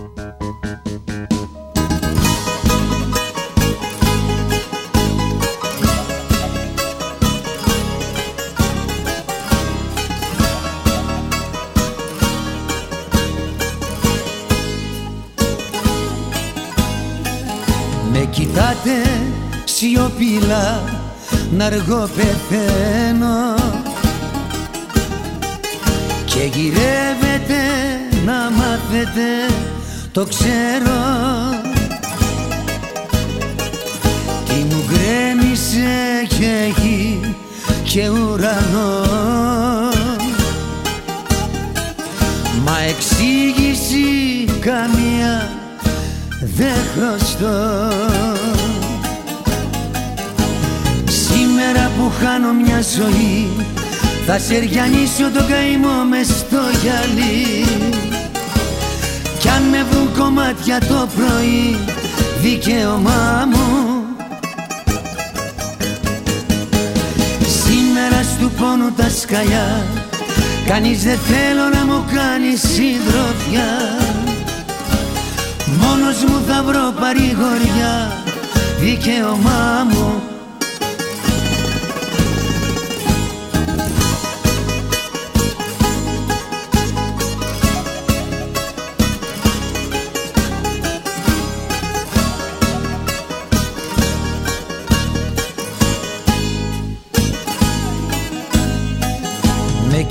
Με κοιτάτε σιωπηλά να αργό πεθαίνω. Και γυρεύετε να μάθετε το ξέρω. Τι μου γκρέμισε και έχει και ουρανό. Μα εξήγηση καμία δεν χρωστώ. Σήμερα που χάνω μια ζωή θα σεριανίσω το καημό μες στο γυαλί. Κι αν με βρουν κομμάτια το πρωί δικαίωμά μου. Σήμερα στου πόνου τα σκαλιά Κανείς δεν θέλω να μου κάνει συντροφιά. Μόνος μου θα βρω παρηγοριά δικαίωμά μου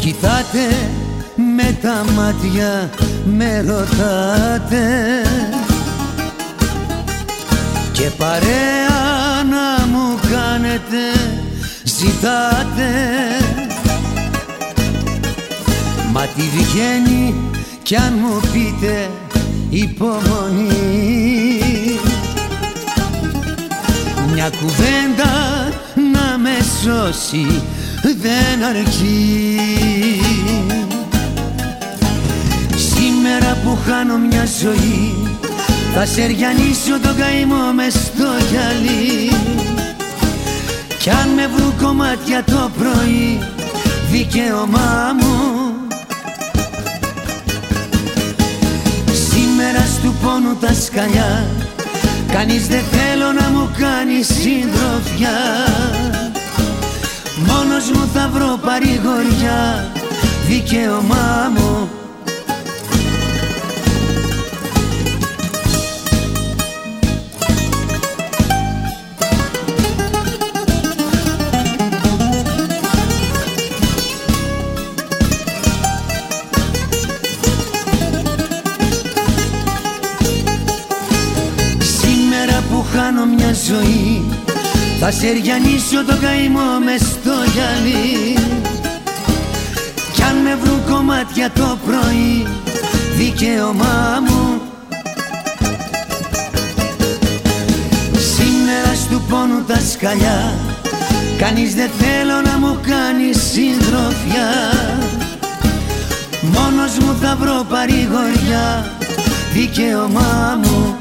κοιτάτε με τα μάτια με ρωτάτε. Και παρέα να μου κάνετε ζητάτε. Μα τι βγαίνει κι αν μου πείτε υπομονή. Μια κουβέντα να με σώσει δεν αρκεί. Σήμερα που χάνω μια ζωή θα σεριανίσω τον καημό μες στο γυαλί. Κι αν με βρουν κομμάτια το πρωί δικαίωμά μου. Σήμερα στου πόνου τα σκαλιά Κανείς δεν θέλω να μου κάνει συντροφιά παρηγοριά δικαίωμά μου. Σήμερα που χάνω μια ζωή θα σεριανίσω το καημό μες στο γυαλί. Κι αν με βρουν κομμάτια το πρωί δικαίωμά μου. Σήμερα στου πόνου τα σκαλιά. Κανείς δεν θέλω να μου κάνει συντροφιά. Μόνος μου θα βρω παρηγοριά. Δικαίωμά μου